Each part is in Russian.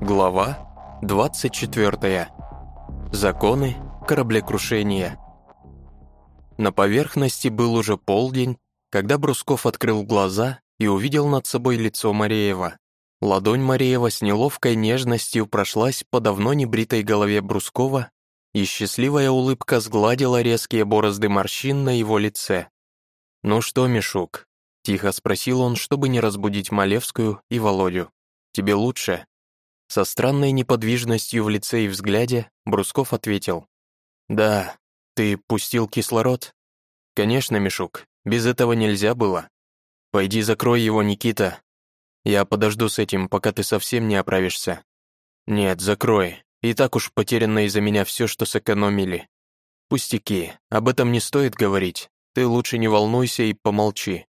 Глава 24. Законы кораблекрушения. На поверхности был уже полдень, когда Брусков открыл глаза и увидел над собой лицо Мареева. Ладонь Мареева с неловкой нежностью прошлась по давно небритой голове Брускова, и счастливая улыбка сгладила резкие борозды морщин на его лице. «Ну что, Мишук?» — тихо спросил он, чтобы не разбудить Малевскую и Володю. «Тебе лучше?» Со странной неподвижностью в лице и взгляде Брусков ответил. «Да, ты пустил кислород?» «Конечно, Мишук, без этого нельзя было. Пойди закрой его, Никита. Я подожду с этим, пока ты совсем не оправишься. Нет, закрой. И так уж потеряно из-за меня все, что сэкономили. Пустяки, об этом не стоит говорить. Ты лучше не волнуйся и помолчи».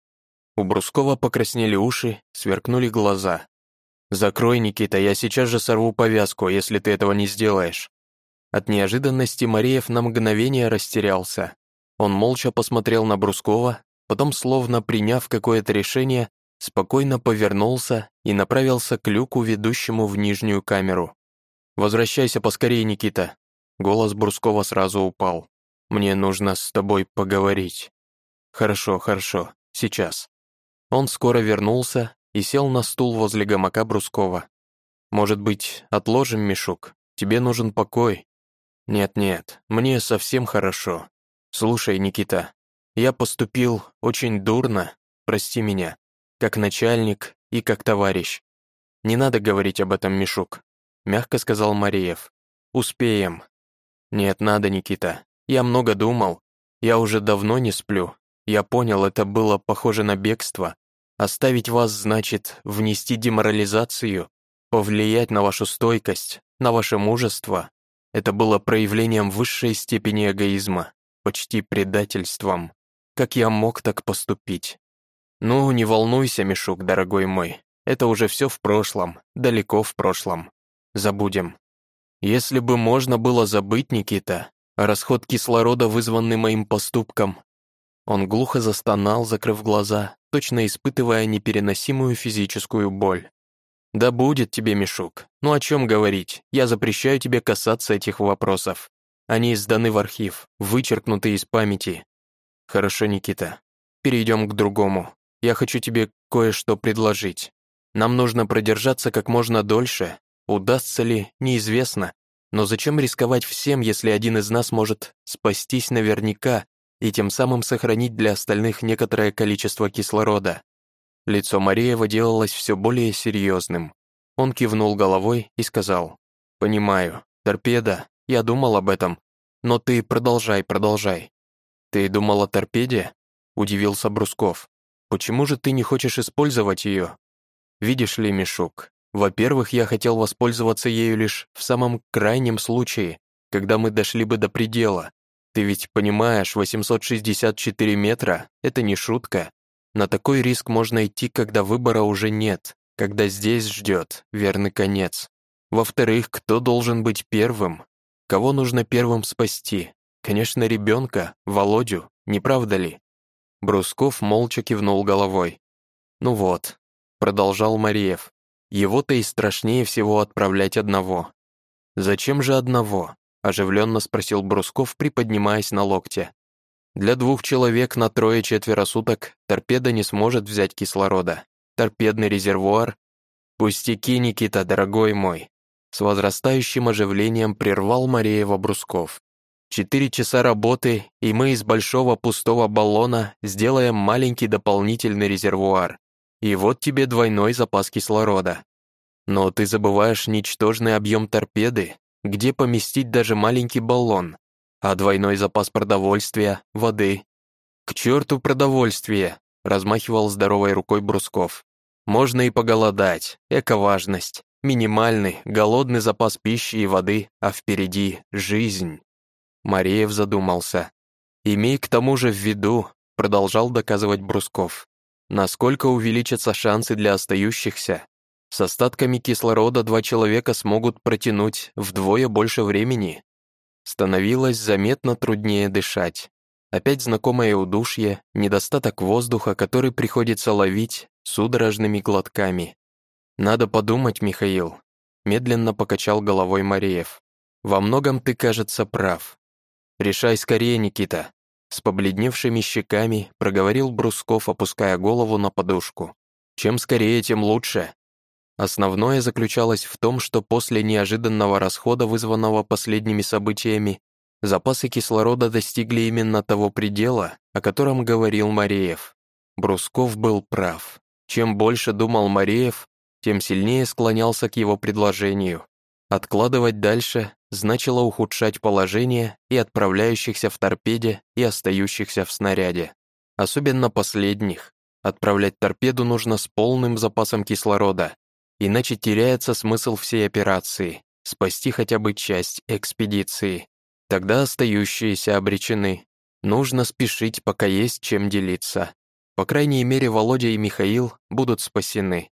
У Брускова покраснели уши, сверкнули глаза. «Закрой, Никита, я сейчас же сорву повязку, если ты этого не сделаешь». От неожиданности Мареев на мгновение растерялся. Он молча посмотрел на Брускова, потом, словно приняв какое-то решение, спокойно повернулся и направился к люку, ведущему в нижнюю камеру. «Возвращайся поскорее, Никита». Голос Брускова сразу упал. «Мне нужно с тобой поговорить». «Хорошо, хорошо, сейчас». Он скоро вернулся и сел на стул возле гамака Брускова. «Может быть, отложим мешок? Тебе нужен покой». «Нет-нет, мне совсем хорошо. Слушай, Никита, я поступил очень дурно, прости меня, как начальник и как товарищ. Не надо говорить об этом, Мишук», — мягко сказал Мариев. «Успеем». «Нет, надо, Никита. Я много думал. Я уже давно не сплю. Я понял, это было похоже на бегство, Оставить вас значит внести деморализацию, повлиять на вашу стойкость, на ваше мужество. Это было проявлением высшей степени эгоизма, почти предательством. Как я мог так поступить? Ну, не волнуйся, Мишук, дорогой мой. Это уже все в прошлом, далеко в прошлом. Забудем. Если бы можно было забыть, Никита, расход кислорода, вызванный моим поступком. Он глухо застонал, закрыв глаза, точно испытывая непереносимую физическую боль. «Да будет тебе, Мишук. Ну о чем говорить? Я запрещаю тебе касаться этих вопросов. Они сданы в архив, вычеркнуты из памяти. Хорошо, Никита. Перейдем к другому. Я хочу тебе кое-что предложить. Нам нужно продержаться как можно дольше. Удастся ли, неизвестно. Но зачем рисковать всем, если один из нас может спастись наверняка и тем самым сохранить для остальных некоторое количество кислорода. Лицо Мареева делалось все более серьезным. Он кивнул головой и сказал, «Понимаю, торпеда, я думал об этом, но ты продолжай, продолжай». «Ты думал о торпеде?» — удивился Брусков. «Почему же ты не хочешь использовать ее?» «Видишь ли, Мишук, во-первых, я хотел воспользоваться ею лишь в самом крайнем случае, когда мы дошли бы до предела, ты ведь понимаешь, 864 метра — это не шутка. На такой риск можно идти, когда выбора уже нет, когда здесь ждет верный конец. Во-вторых, кто должен быть первым? Кого нужно первым спасти? Конечно, ребенка, Володю, не правда ли? Брусков молча кивнул головой. «Ну вот», — продолжал Мариев, «его-то и страшнее всего отправлять одного». «Зачем же одного? Оживленно спросил Брусков, приподнимаясь на локте. Для двух человек на трое-четверо суток торпеда не сможет взять кислорода. Торпедный резервуар... Пустяки, Никита, дорогой мой. С возрастающим оживлением прервал Мареева Брусков. Четыре часа работы, и мы из большого пустого баллона сделаем маленький дополнительный резервуар. И вот тебе двойной запас кислорода. Но ты забываешь ничтожный объем торпеды, где поместить даже маленький баллон, а двойной запас продовольствия, воды. «К черту продовольствие!» — размахивал здоровой рукой Брусков. «Можно и поголодать, эко-важность, минимальный, голодный запас пищи и воды, а впереди — жизнь». Мареев задумался. «Имей к тому же в виду», — продолжал доказывать Брусков, «насколько увеличатся шансы для остающихся, с остатками кислорода два человека смогут протянуть вдвое больше времени. Становилось заметно труднее дышать. Опять знакомое удушье, недостаток воздуха, который приходится ловить судорожными глотками. Надо подумать, Михаил. медленно покачал головой Мареев. «Во многом ты, кажется, прав. Решай скорее, Никита». С побледневшими щеками проговорил Брусков, опуская голову на подушку. «Чем скорее, тем лучше». Основное заключалось в том, что после неожиданного расхода, вызванного последними событиями, запасы кислорода достигли именно того предела, о котором говорил Мареев. Брусков был прав. Чем больше думал Мареев, тем сильнее склонялся к его предложению. Откладывать дальше значило ухудшать положение и отправляющихся в торпеде, и остающихся в снаряде. Особенно последних. Отправлять торпеду нужно с полным запасом кислорода, иначе теряется смысл всей операции, спасти хотя бы часть экспедиции. Тогда остающиеся обречены. Нужно спешить, пока есть чем делиться. По крайней мере, Володя и Михаил будут спасены.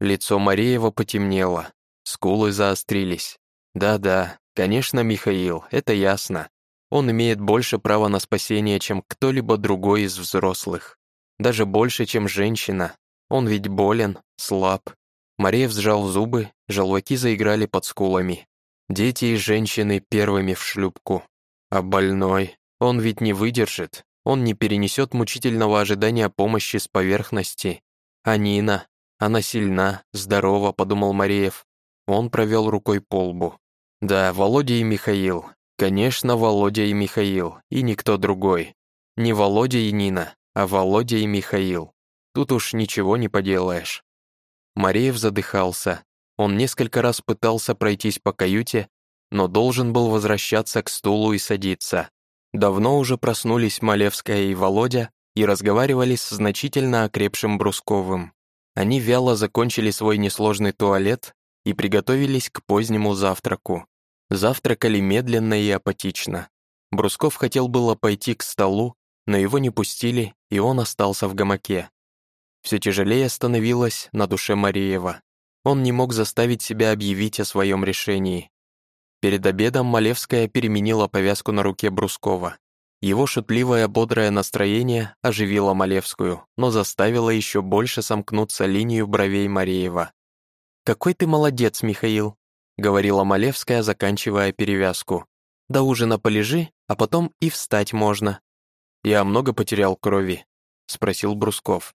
Лицо Мареева потемнело, скулы заострились. Да-да, конечно, Михаил, это ясно. Он имеет больше права на спасение, чем кто-либо другой из взрослых. Даже больше, чем женщина. Он ведь болен, слаб. Мареев сжал зубы, желваки заиграли под скулами. Дети и женщины первыми в шлюпку. А больной, он ведь не выдержит, он не перенесет мучительного ожидания помощи с поверхности. А Нина, она сильна, здорова, подумал Мареев. Он провел рукой по лбу. Да, Володя и Михаил. Конечно, Володя и Михаил, и никто другой. Не Володя и Нина, а Володя и Михаил. Тут уж ничего не поделаешь. Мареев задыхался. Он несколько раз пытался пройтись по каюте, но должен был возвращаться к стулу и садиться. Давно уже проснулись Малевская и Володя и разговаривали с значительно окрепшим Брусковым. Они вяло закончили свой несложный туалет и приготовились к позднему завтраку. Завтракали медленно и апатично. Брусков хотел было пойти к столу, но его не пустили, и он остался в гамаке. Все тяжелее становилось на душе Мареева. Он не мог заставить себя объявить о своем решении. Перед обедом Малевская переменила повязку на руке Брускова. Его шутливое бодрое настроение оживило Малевскую, но заставило еще больше сомкнуться линию бровей Мареева. «Какой ты молодец, Михаил», — говорила Малевская, заканчивая перевязку. «До ужина полежи, а потом и встать можно». «Я много потерял крови?» — спросил Брусков.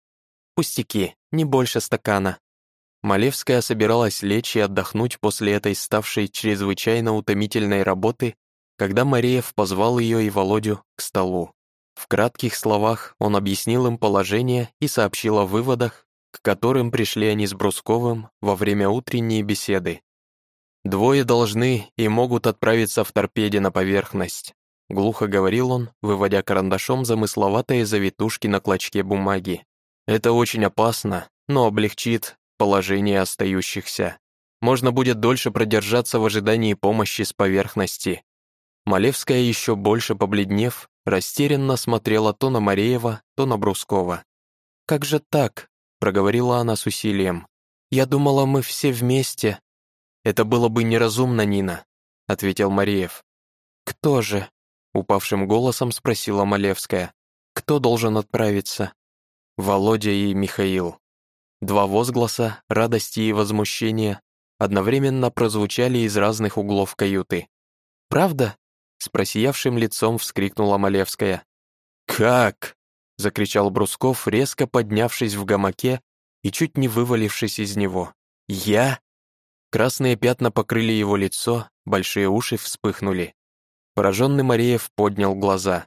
«Пустяки, не больше стакана». Малевская собиралась лечь и отдохнуть после этой ставшей чрезвычайно утомительной работы когда Мареев позвал ее и Володю к столу. В кратких словах он объяснил им положение и сообщил о выводах, к которым пришли они с Брусковым во время утренней беседы. «Двое должны и могут отправиться в торпеде на поверхность», глухо говорил он, выводя карандашом замысловатые завитушки на клочке бумаги. «Это очень опасно, но облегчит положение остающихся. Можно будет дольше продержаться в ожидании помощи с поверхности, Малевская, еще больше побледнев, растерянно смотрела то на Мареева, то на Брускова. «Как же так?» — проговорила она с усилием. «Я думала, мы все вместе». «Это было бы неразумно, Нина», — ответил Мареев. «Кто же?» — упавшим голосом спросила Малевская. «Кто должен отправиться?» «Володя и Михаил». Два возгласа, радости и возмущения, одновременно прозвучали из разных углов каюты. «Правда?» С просиявшим лицом вскрикнула Малевская. «Как?» — закричал Брусков, резко поднявшись в гамаке и чуть не вывалившись из него. «Я?» Красные пятна покрыли его лицо, большие уши вспыхнули. Пораженный Мареев поднял глаза.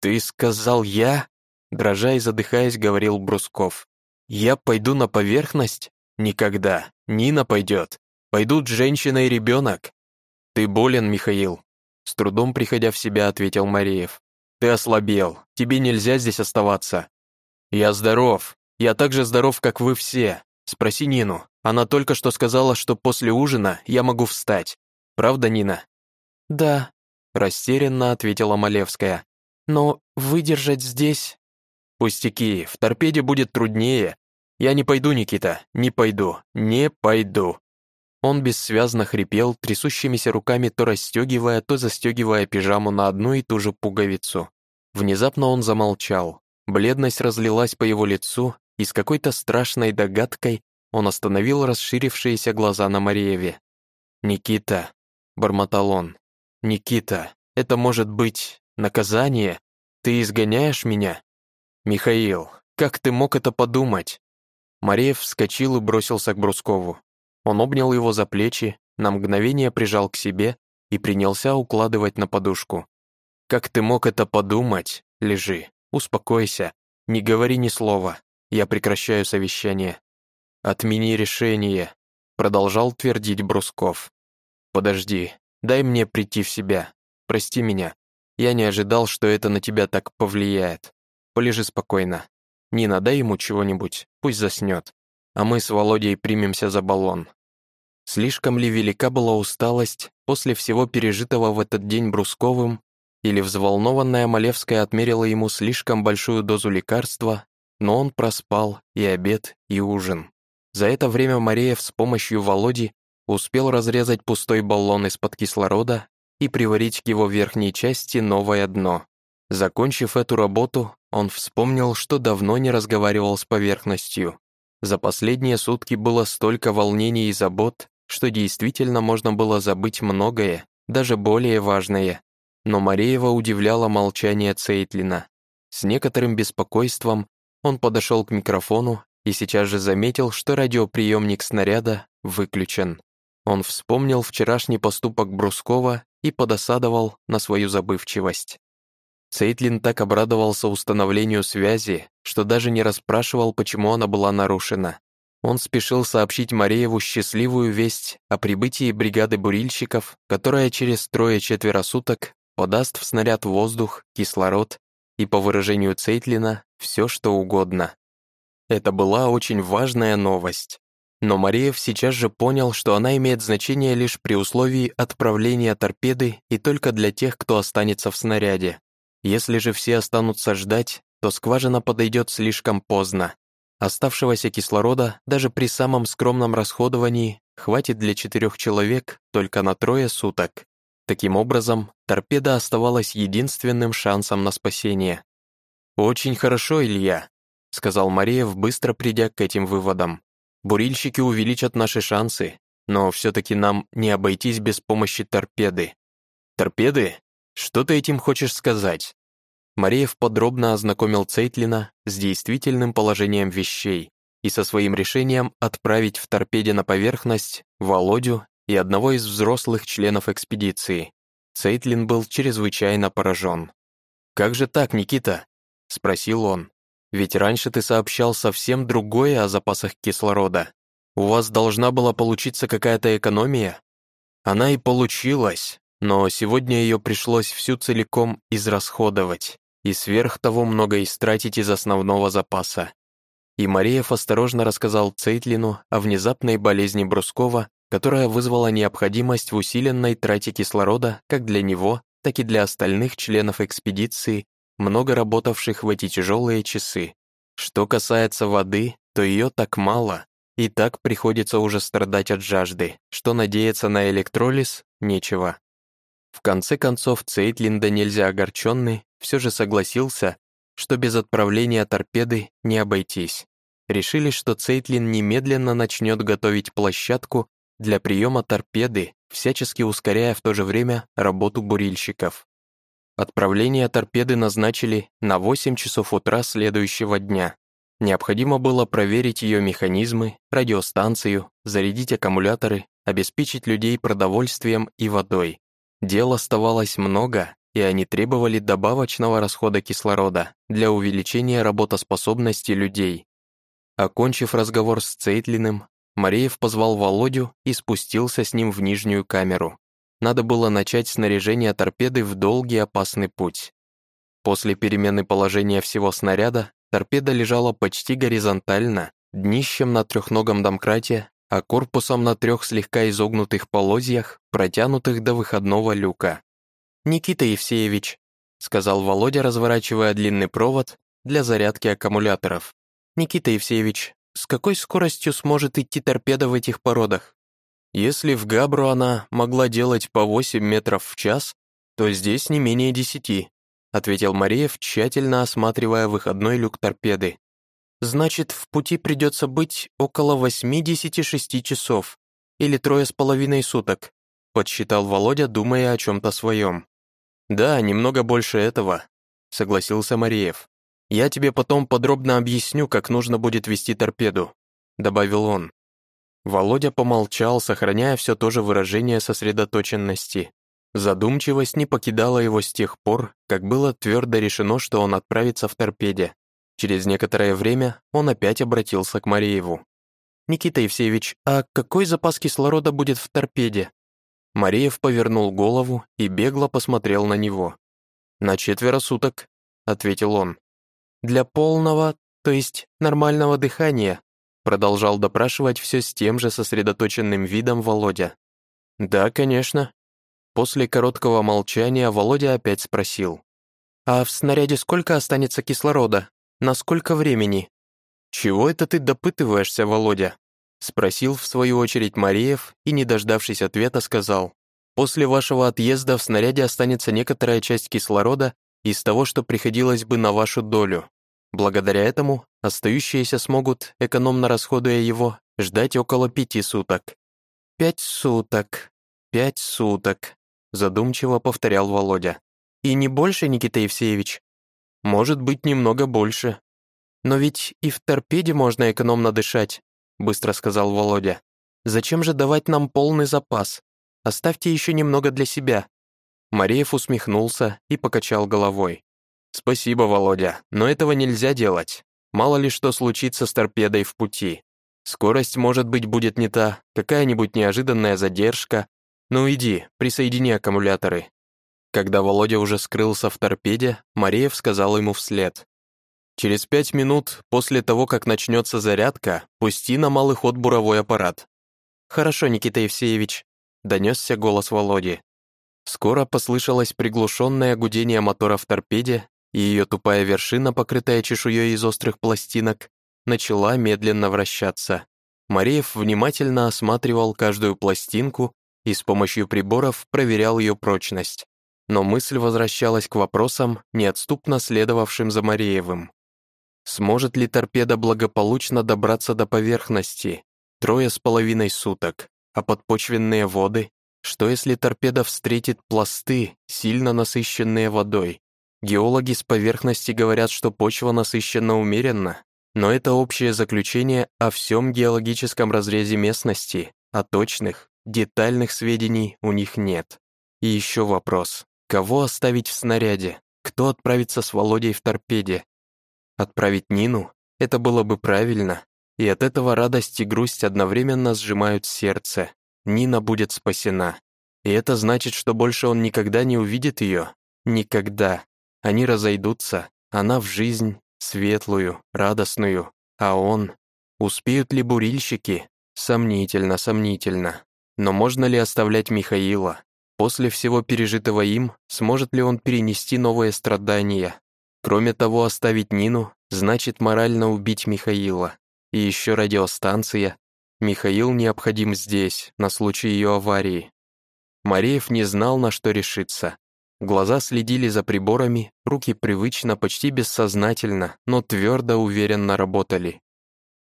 «Ты сказал я?» Дрожа и задыхаясь, говорил Брусков. «Я пойду на поверхность? Никогда. Нина пойдет. Пойдут женщина и ребенок. Ты болен, Михаил. С трудом приходя в себя, ответил Мареев. «Ты ослабел. Тебе нельзя здесь оставаться». «Я здоров. Я так же здоров, как вы все. Спроси Нину. Она только что сказала, что после ужина я могу встать. Правда, Нина?» «Да», — растерянно ответила Малевская. «Но выдержать здесь...» «Пустяки, в торпеде будет труднее. Я не пойду, Никита, не пойду, не пойду. Он бессвязно хрипел, трясущимися руками то расстегивая, то застегивая пижаму на одну и ту же пуговицу. Внезапно он замолчал. Бледность разлилась по его лицу, и с какой-то страшной догадкой он остановил расширившиеся глаза на Марееве. «Никита», — бормотал он, — «Никита, это может быть наказание? Ты изгоняешь меня?» «Михаил, как ты мог это подумать?» Мареев вскочил и бросился к Брускову. Он обнял его за плечи, на мгновение прижал к себе и принялся укладывать на подушку. «Как ты мог это подумать? Лежи, успокойся, не говори ни слова, я прекращаю совещание». «Отмени решение», — продолжал твердить Брусков. «Подожди, дай мне прийти в себя, прости меня. Я не ожидал, что это на тебя так повлияет. Полежи спокойно, Нина, дай ему чего-нибудь, пусть заснет. А мы с Володей примемся за баллон. Слишком ли велика была усталость после всего пережитого в этот день Брусковым, или взволнованная Малевская отмерила ему слишком большую дозу лекарства, но он проспал и обед, и ужин. За это время Мареев с помощью Володи успел разрезать пустой баллон из-под кислорода и приварить к его верхней части новое дно. Закончив эту работу, он вспомнил, что давно не разговаривал с поверхностью. За последние сутки было столько волнений и забот, что действительно можно было забыть многое, даже более важное. Но Мареева удивляло молчание Цейтлина. С некоторым беспокойством он подошел к микрофону и сейчас же заметил, что радиоприемник снаряда выключен. Он вспомнил вчерашний поступок Брускова и подосадовал на свою забывчивость. Цейтлин так обрадовался установлению связи, что даже не расспрашивал, почему она была нарушена. Он спешил сообщить Марееву счастливую весть о прибытии бригады бурильщиков, которая через трое-четверо суток подаст в снаряд воздух, кислород и, по выражению Цейтлина, все что угодно. Это была очень важная новость. Но Мареев сейчас же понял, что она имеет значение лишь при условии отправления торпеды и только для тех, кто останется в снаряде. Если же все останутся ждать, то скважина подойдет слишком поздно. Оставшегося кислорода даже при самом скромном расходовании хватит для четырех человек только на трое суток. Таким образом, торпеда оставалась единственным шансом на спасение. «Очень хорошо, Илья», — сказал Мареев, быстро придя к этим выводам. «Бурильщики увеличат наши шансы, но все-таки нам не обойтись без помощи торпеды». «Торпеды? Что ты этим хочешь сказать? Мареев подробно ознакомил Цейтлина с действительным положением вещей и со своим решением отправить в торпеде на поверхность Володю и одного из взрослых членов экспедиции. Цейтлин был чрезвычайно поражен. «Как же так, Никита?» — спросил он. «Ведь раньше ты сообщал совсем другое о запасах кислорода. У вас должна была получиться какая-то экономия?» Она и получилась, но сегодня ее пришлось всю целиком израсходовать и сверх того много истратить из основного запаса. И Мареев осторожно рассказал Цейтлину о внезапной болезни Брускова, которая вызвала необходимость в усиленной трате кислорода как для него, так и для остальных членов экспедиции, много работавших в эти тяжелые часы. Что касается воды, то ее так мало, и так приходится уже страдать от жажды, что надеяться на электролиз нечего. В конце концов, Цейтлин, донельзя огорченный, все же согласился, что без отправления торпеды не обойтись. Решили, что Цейтлин немедленно начнет готовить площадку для приема торпеды, всячески ускоряя в то же время работу бурильщиков. Отправление торпеды назначили на 8 часов утра следующего дня. Необходимо было проверить ее механизмы, радиостанцию, зарядить аккумуляторы, обеспечить людей продовольствием и водой. Дел оставалось много, и они требовали добавочного расхода кислорода для увеличения работоспособности людей. Окончив разговор с Цейтлиным, Мареев позвал Володю и спустился с ним в нижнюю камеру. Надо было начать снаряжение торпеды в долгий опасный путь. После перемены положения всего снаряда торпеда лежала почти горизонтально, днищем на трехногом домкрате а корпусом на трех слегка изогнутых полозьях, протянутых до выходного люка. «Никита Евсеевич», — сказал Володя, разворачивая длинный провод для зарядки аккумуляторов. «Никита Евсеевич, с какой скоростью сможет идти торпеда в этих породах? Если в Габру она могла делать по 8 метров в час, то здесь не менее 10, ответил Мареев, тщательно осматривая выходной люк торпеды. Значит, в пути придется быть около 86 часов. или трое с половиной суток?» подсчитал Володя, думая о чем-то своем. «Да, немного больше этого», — согласился Мариев. «Я тебе потом подробно объясню, как нужно будет вести торпеду», — добавил он. Володя помолчал, сохраняя все то же выражение сосредоточенности. Задумчивость не покидала его с тех пор, как было твердо решено, что он отправится в торпеде. Через некоторое время он опять обратился к Марееву. «Никита Евсеевич, а какой запас кислорода будет в торпеде?» Мареев повернул голову и бегло посмотрел на него. «На четверо суток», — ответил он. «Для полного, то есть нормального дыхания», продолжал допрашивать все с тем же сосредоточенным видом Володя. «Да, конечно». После короткого молчания Володя опять спросил. «А в снаряде сколько останется кислорода? На сколько времени?» «Чего это ты допытываешься, Володя?» Спросил в свою очередь Мареев и, не дождавшись ответа, сказал, «После вашего отъезда в снаряде останется некоторая часть кислорода из того, что приходилось бы на вашу долю. Благодаря этому остающиеся смогут, экономно расходуя его, ждать около пяти суток». «Пять суток, пять суток», задумчиво повторял Володя. «И не больше, Никита Евсеевич?» «Может быть, немного больше. Но ведь и в торпеде можно экономно дышать быстро сказал Володя. «Зачем же давать нам полный запас? Оставьте еще немного для себя». Мареев усмехнулся и покачал головой. «Спасибо, Володя, но этого нельзя делать. Мало ли что случится с торпедой в пути. Скорость, может быть, будет не та, какая-нибудь неожиданная задержка. Ну иди, присоедини аккумуляторы». Когда Володя уже скрылся в торпеде, Мареев сказал ему вслед. Через пять минут после того, как начнется зарядка, пусти на малый ход буровой аппарат. «Хорошо, Никита Евсеевич», — донесся голос Володи. Скоро послышалось приглушенное гудение мотора в торпеде, и ее тупая вершина, покрытая чешуей из острых пластинок, начала медленно вращаться. Мареев внимательно осматривал каждую пластинку и с помощью приборов проверял ее прочность. Но мысль возвращалась к вопросам, неотступно следовавшим за Мареевым. Сможет ли торпеда благополучно добраться до поверхности? Трое с половиной суток. А подпочвенные воды? Что если торпеда встретит пласты, сильно насыщенные водой? Геологи с поверхности говорят, что почва насыщена умеренно, но это общее заключение о всем геологическом разрезе местности, а точных, детальных сведений у них нет. И еще вопрос. Кого оставить в снаряде? Кто отправится с Володей в торпеде? Отправить Нину — это было бы правильно, и от этого радость и грусть одновременно сжимают сердце. Нина будет спасена. И это значит, что больше он никогда не увидит ее. Никогда. Они разойдутся, она в жизнь, светлую, радостную, а он... Успеют ли бурильщики? Сомнительно, сомнительно. Но можно ли оставлять Михаила? После всего пережитого им, сможет ли он перенести новые страдания? Кроме того, оставить Нину значит морально убить Михаила. И еще радиостанция. Михаил необходим здесь, на случай ее аварии. Мареев не знал, на что решиться. Глаза следили за приборами, руки привычно, почти бессознательно, но твердо, уверенно работали.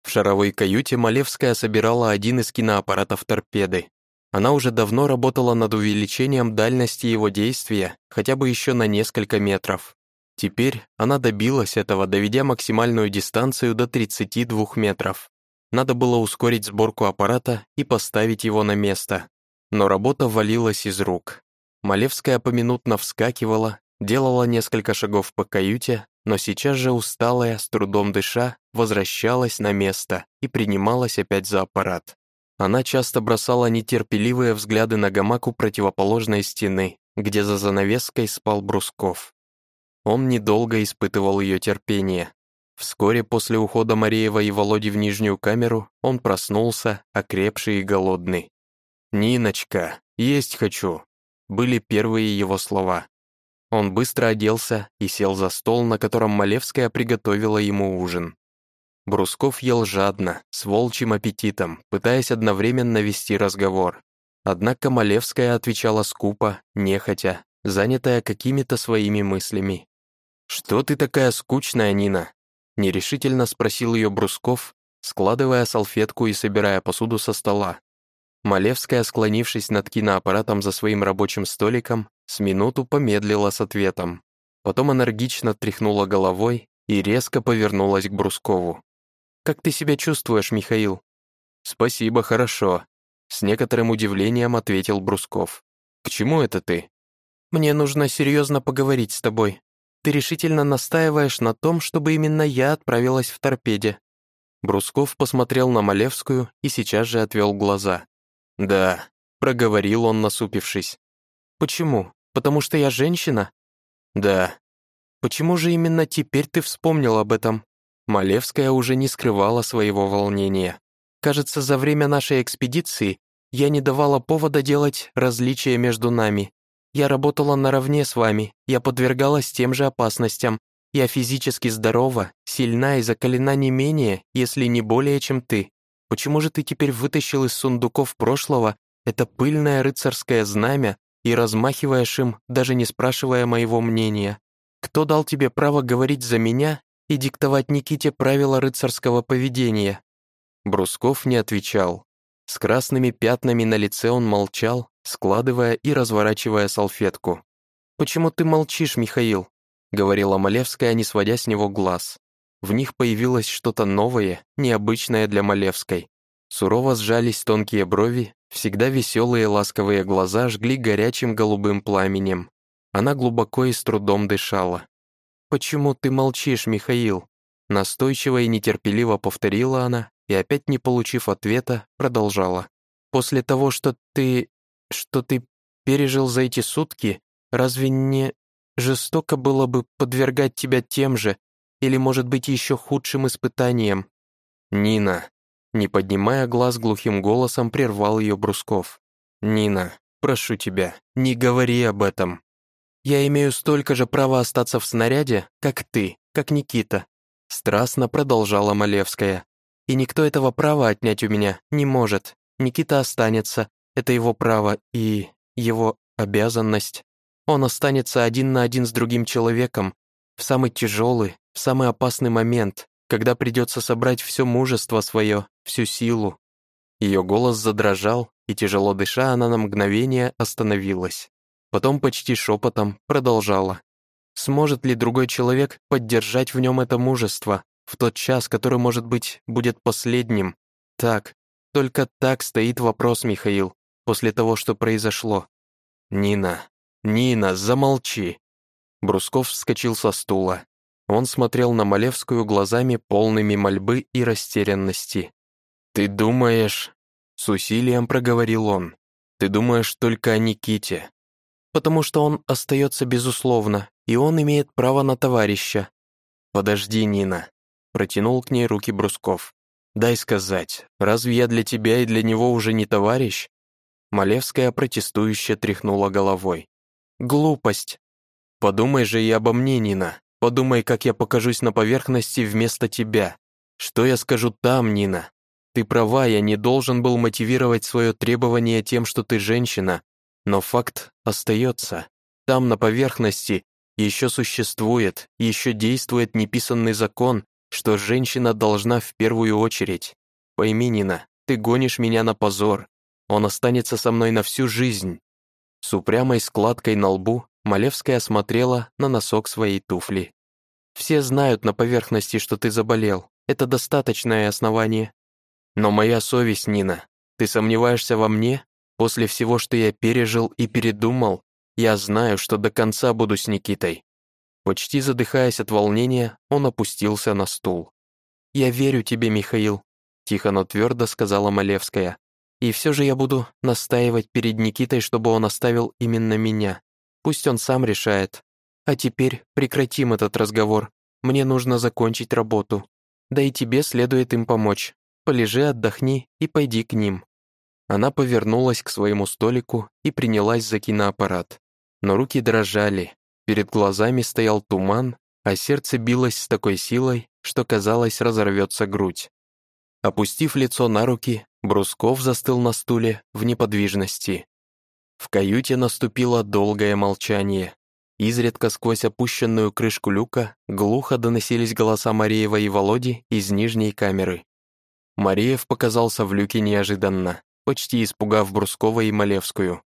В шаровой каюте Малевская собирала один из киноаппаратов торпеды. Она уже давно работала над увеличением дальности его действия, хотя бы еще на несколько метров. Теперь она добилась этого, доведя максимальную дистанцию до 32 метров. Надо было ускорить сборку аппарата и поставить его на место. Но работа валилась из рук. Малевская поминутно вскакивала, делала несколько шагов по каюте, но сейчас же усталая, с трудом дыша, возвращалась на место и принималась опять за аппарат. Она часто бросала нетерпеливые взгляды на гамак у противоположной стены, где за занавеской спал Брусков. Он недолго испытывал ее терпение. Вскоре после ухода Мареева и Володи в нижнюю камеру он проснулся, окрепший и голодный. «Ниночка, есть хочу», были первые его слова. Он быстро оделся и сел за стол, на котором Малевская приготовила ему ужин. Брусков ел жадно, с волчьим аппетитом, пытаясь одновременно вести разговор. Однако Малевская отвечала скупо, нехотя, занятая какими-то своими мыслями. «Что ты такая скучная, Нина?» Нерешительно спросил ее Брусков, складывая салфетку и собирая посуду со стола. Малевская, склонившись над киноаппаратом за своим рабочим столиком, с минуту помедлила с ответом. Потом энергично тряхнула головой и резко повернулась к Брускову. «Как ты себя чувствуешь, Михаил?» «Спасибо, хорошо», — с некоторым удивлением ответил Брусков. «К чему это ты?» «Мне нужно серьезно поговорить с тобой. Ты решительно настаиваешь на том, чтобы именно я отправилась в торпеде». Брусков посмотрел на Малевскую и сейчас же отвел глаза. «Да», — проговорил он, насупившись. «Почему? Потому что я женщина?» «Да». «Почему же именно теперь ты вспомнил об этом?» Малевская уже не скрывала своего волнения. «Кажется, за время нашей экспедиции я не давала повода делать различия между нами. Я работала наравне с вами, я подвергалась тем же опасностям. Я физически здорова, сильна и закалена не менее, если не более, чем ты. Почему же ты теперь вытащил из сундуков прошлого это пыльное рыцарское знамя и размахиваешь им, даже не спрашивая моего мнения? Кто дал тебе право говорить за меня и диктовать Никите правила рыцарского поведения?» Брусков не отвечал. С красными пятнами на лице он молчал, складывая и разворачивая салфетку. «Почему ты молчишь, Михаил?» — говорила Малевская, не сводя с него глаз. В них появилось что-то новое, необычное для Малевской. Сурово сжались тонкие брови, всегда веселые ласковые глаза жгли горячим голубым пламенем. Она глубоко и с трудом дышала. «Почему ты молчишь, Михаил?» Настойчиво и нетерпеливо повторила она и, опять не получив ответа, продолжала. «После того, что ты... что ты пережил за эти сутки, разве не жестоко было бы подвергать тебя тем же, или, может быть, еще худшим испытанием?» «Нина», не поднимая глаз глухим голосом, прервал ее Брусков. «Нина, прошу тебя, не говори об этом. Я имею столько же права остаться в снаряде, как ты, как Никита», страстно продолжала Малевская. «И никто этого права отнять у меня не может. Никита останется, это его право и его обязанность. Он останется один на один с другим человеком в самый тяжелый, в самый опасный момент, когда придется собрать все мужество свое, всю силу. Ее голос задрожал, и тяжело дыша, она на мгновение остановилась. Потом почти шепотом продолжала. Сможет ли другой человек поддержать в нем это мужество в тот час, который, может быть, будет последним? Так, только так стоит вопрос, Михаил, после того, что произошло. Нина, Нина, замолчи. Брусков вскочил со стула. Он смотрел на Малевскую глазами полными мольбы и растерянности. «Ты думаешь...» — с усилием проговорил он. «Ты думаешь только о Никите». «Потому что он остается безусловно, и он имеет право на товарища». «Подожди, Нина», — протянул к ней руки Брусков. «Дай сказать, разве я для тебя и для него уже не товарищ?» Малевская протестующе тряхнула головой. «Глупость!» «Подумай же и обо мне, Нина. Подумай, как я покажусь на поверхности вместо тебя. Что я скажу там, Нина? Ты права, я не должен был мотивировать свое требование тем, что ты женщина, но факт остается. Там, на поверхности, еще существует, еще действует неписанный закон, что женщина должна в первую очередь. Пойми, Нина, ты гонишь меня на позор. Он останется со мной на всю жизнь. С упрямой складкой на лбу Малевская смотрела на носок своей туфли. «Все знают на поверхности, что ты заболел. Это достаточное основание». «Но моя совесть, Нина, ты сомневаешься во мне? После всего, что я пережил и передумал, я знаю, что до конца буду с Никитой». Почти задыхаясь от волнения, он опустился на стул. «Я верю тебе, Михаил», — тихо, но твердо сказала Малевская. «И все же я буду настаивать перед Никитой, чтобы он оставил именно меня. Пусть он сам решает. А теперь прекратим этот разговор. Мне нужно закончить работу. Да и тебе следует им помочь. Полежи, отдохни и пойди к ним». Она повернулась к своему столику и принялась за киноаппарат. Но руки дрожали, перед глазами стоял туман, а сердце билось с такой силой, что, казалось, разорвется грудь. Опустив лицо на руки, Брусков застыл на стуле в неподвижности. В каюте наступило долгое молчание. Изредка сквозь опущенную крышку люка глухо доносились голоса Мареева и Володи из нижней камеры. Мареев показался в люке неожиданно. Почти испугав Брускова и Малевскую.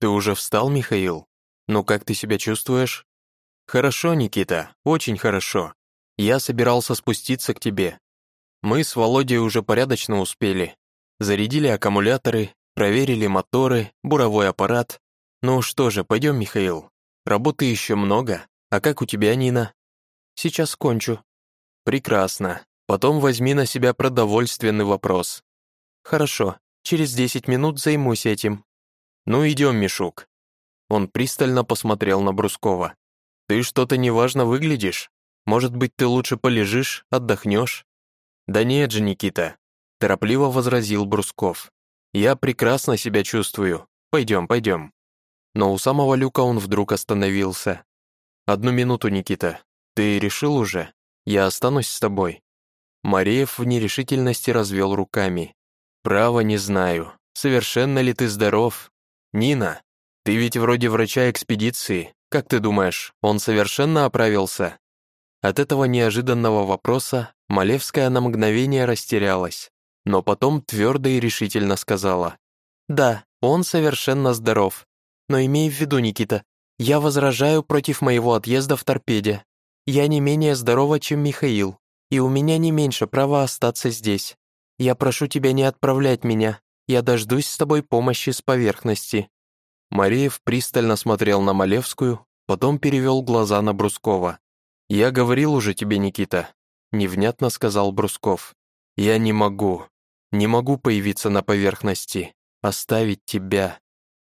«Ты уже встал, Михаил? Ну как ты себя чувствуешь?» «Хорошо, Никита, очень хорошо. Я собирался спуститься к тебе. Мы с Володей уже порядочно успели. Зарядили аккумуляторы, проверили моторы, буровой аппарат. Ну что же, пойдем, Михаил. Работы еще много. А как у тебя, Нина? Сейчас кончу. Прекрасно. Потом возьми на себя продовольственный вопрос. Хорошо, через десять минут займусь этим. Ну идем, Мишук. Он пристально посмотрел на Брускова. «Ты что-то неважно выглядишь. Может быть, ты лучше полежишь, отдохнешь?» «Да нет же, Никита», — торопливо возразил Брусков. «Я прекрасно себя чувствую. Пойдем, пойдем». Но у самого люка он вдруг остановился. «Одну минуту, Никита. Ты решил уже? Я останусь с тобой». Мареев в нерешительности развел руками. «Право не знаю. Совершенно ли ты здоров? Нина, ты ведь вроде врача экспедиции. Как ты думаешь, он совершенно оправился?» От этого неожиданного вопроса Малевская на мгновение растерялась, но потом твердо и решительно сказала. «Да, он совершенно здоров. Но имей в виду, Никита, я возражаю против моего отъезда в торпеде. Я не менее здорова, чем Михаил, и у меня не меньше права остаться здесь. Я прошу тебя не отправлять меня, я дождусь с тобой помощи с поверхности». Мареев пристально смотрел на Малевскую, потом перевел глаза на Брускова. «Я говорил уже тебе, Никита», — невнятно сказал Брусков. «Я не могу, не могу появиться на поверхности, оставить тебя».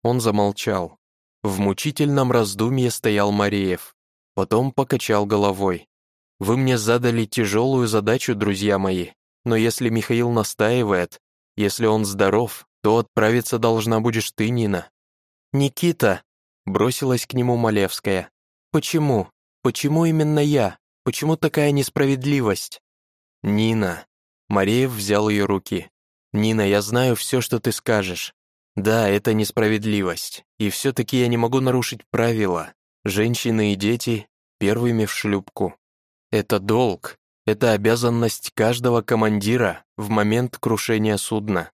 Он замолчал. В мучительном раздумье стоял Мареев, потом покачал головой. «Вы мне задали тяжелую задачу, друзья мои, но если Михаил настаивает, если он здоров, то отправиться должна будешь ты, Нина. «Никита!» — бросилась к нему Малевская. «Почему? Почему именно я? Почему такая несправедливость?» «Нина!» — Мареев взял ее руки. «Нина, я знаю все, что ты скажешь. Да, это несправедливость, и все-таки я не могу нарушить правила. Женщины и дети первыми в шлюпку. Это долг, это обязанность каждого командира в момент крушения судна.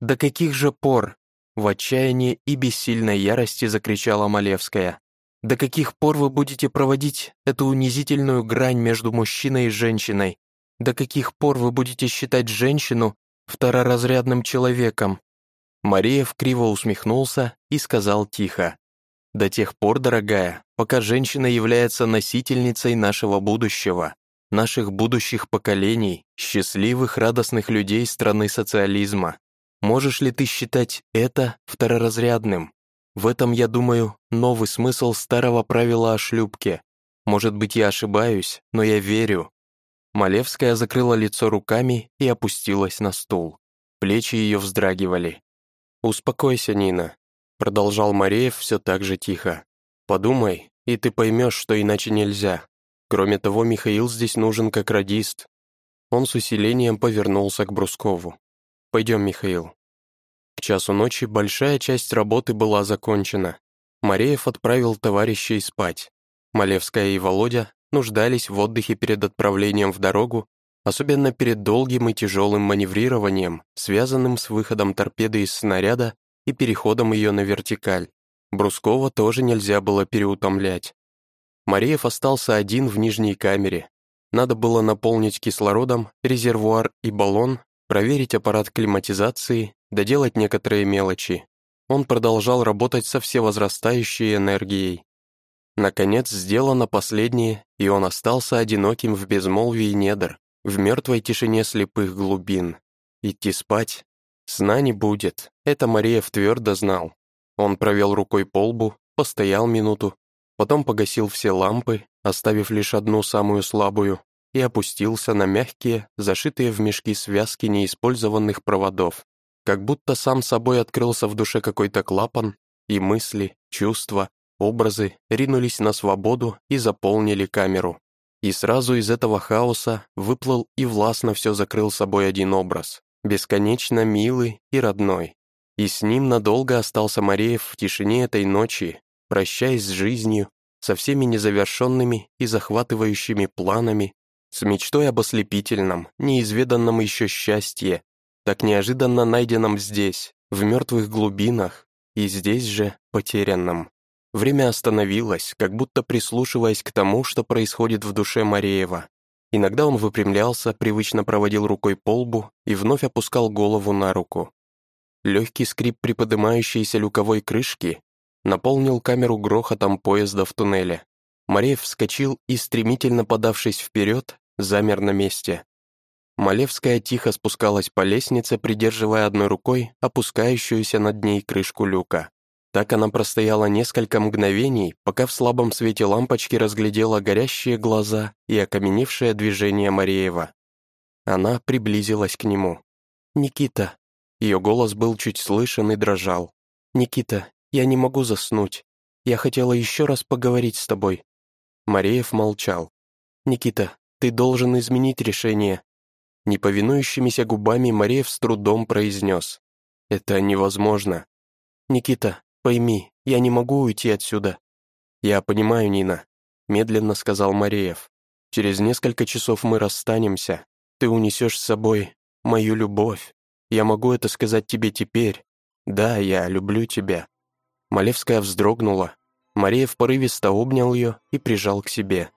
До каких же пор в отчаянии и бессильной ярости закричала Малевская. «До каких пор вы будете проводить эту унизительную грань между мужчиной и женщиной? До каких пор вы будете считать женщину второразрядным человеком?» Мариев криво усмехнулся и сказал тихо. «До тех пор, дорогая, пока женщина является носительницей нашего будущего, наших будущих поколений, счастливых, радостных людей страны социализма. Можешь ли ты считать это второразрядным? В этом, я думаю, новый смысл старого правила о шлюпке. Может быть, я ошибаюсь, но я верю». Малевская закрыла лицо руками и опустилась на стул. Плечи ее вздрагивали. «Успокойся, Нина», — продолжал Мареев все так же тихо. «Подумай, и ты поймешь, что иначе нельзя. Кроме того, Михаил здесь нужен как радист». Он с усилением повернулся к Брускову. «Пойдем, Михаил». К часу ночи большая часть работы была закончена. Мареев отправил товарищей спать. Малевская и Володя нуждались в отдыхе перед отправлением в дорогу, особенно перед долгим и тяжелым маневрированием, связанным с выходом торпеды из снаряда и переходом ее на вертикаль. Брускова тоже нельзя было переутомлять. Мареев остался один в нижней камере. Надо было наполнить кислородом резервуар и баллон проверить аппарат климатизации, доделать некоторые мелочи. Он продолжал работать со всевозрастающей энергией. Наконец сделано последнее, и он остался одиноким в безмолвии недр, в мертвой тишине слепых глубин. Идти спать? Сна не будет, это Мариев твердо знал. Он провел рукой по лбу, постоял минуту, потом погасил все лампы, оставив лишь одну самую слабую, и опустился на мягкие, зашитые в мешки связки неиспользованных проводов. Как будто сам собой открылся в душе какой-то клапан, и мысли, чувства, образы ринулись на свободу и заполнили камеру. И сразу из этого хаоса выплыл и властно все закрыл собой один образ, бесконечно милый и родной. И с ним надолго остался Мареев в тишине этой ночи, прощаясь с жизнью, со всеми незавершенными и захватывающими планами, с мечтой об ослепительном, неизведанном еще счастье, так неожиданно найденном здесь, в мертвых глубинах, и здесь же потерянном. Время остановилось, как будто прислушиваясь к тому, что происходит в душе Мареева. Иногда он выпрямлялся, привычно проводил рукой по лбу и вновь опускал голову на руку. Легкий скрип приподнимающейся люковой крышки наполнил камеру грохотом поезда в туннеле. Мареев вскочил и, стремительно подавшись вперед, замер на месте. Малевская тихо спускалась по лестнице, придерживая одной рукой опускающуюся над ней крышку люка. Так она простояла несколько мгновений, пока в слабом свете лампочки разглядела горящие глаза и окаменевшее движение Мареева. Она приблизилась к нему. «Никита!» Ее голос был чуть слышен и дрожал. «Никита, я не могу заснуть. Я хотела еще раз поговорить с тобой». Мареев молчал. «Никита, ты должен изменить решение». Неповинующимися губами Мареев с трудом произнес. «Это невозможно». «Никита, Пойми, я не могу уйти отсюда». «Я понимаю, Нина», — медленно сказал Мареев. «Через несколько часов мы расстанемся. Ты унесешь с собой мою любовь. Я могу это сказать тебе теперь. Да, я люблю тебя». Малевская вздрогнула. Мареев порывисто обнял ее и прижал к себе.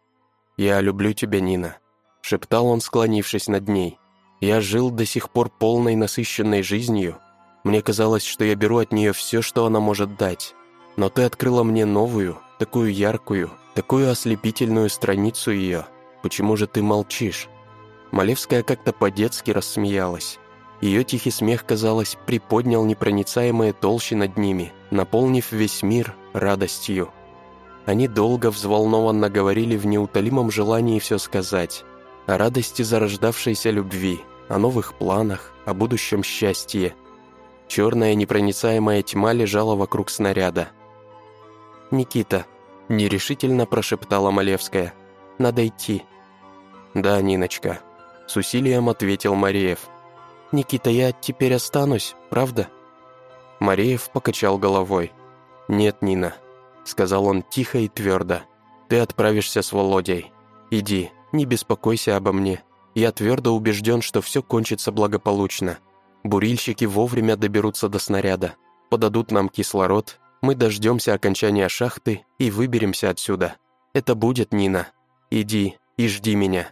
«Я люблю тебя, Нина», — шептал он, склонившись над ней. «Я жил до сих пор полной насыщенной жизнью, мне казалось, что я беру от нее все, что она может дать. Но ты открыла мне новую, такую яркую, такую ослепительную страницу ее. Почему же ты молчишь?» Малевская как-то по-детски рассмеялась. Ее тихий смех, казалось, приподнял непроницаемые толщи над ними, наполнив весь мир радостью. Они долго взволнованно говорили в неутолимом желании все сказать. О радости зарождавшейся любви, о новых планах, о будущем счастье – Черная непроницаемая тьма лежала вокруг снаряда. «Никита», — нерешительно прошептала Малевская, — «надо идти». «Да, Ниночка», — с усилием ответил Мареев. «Никита, я теперь останусь, правда?» Мареев покачал головой. «Нет, Нина», — сказал он тихо и твердо. «Ты отправишься с Володей. Иди, не беспокойся обо мне. Я твердо убежден, что все кончится благополучно. Бурильщики вовремя доберутся до снаряда, подадут нам кислород, мы дождемся окончания шахты и выберемся отсюда. Это будет, Нина. Иди и жди меня.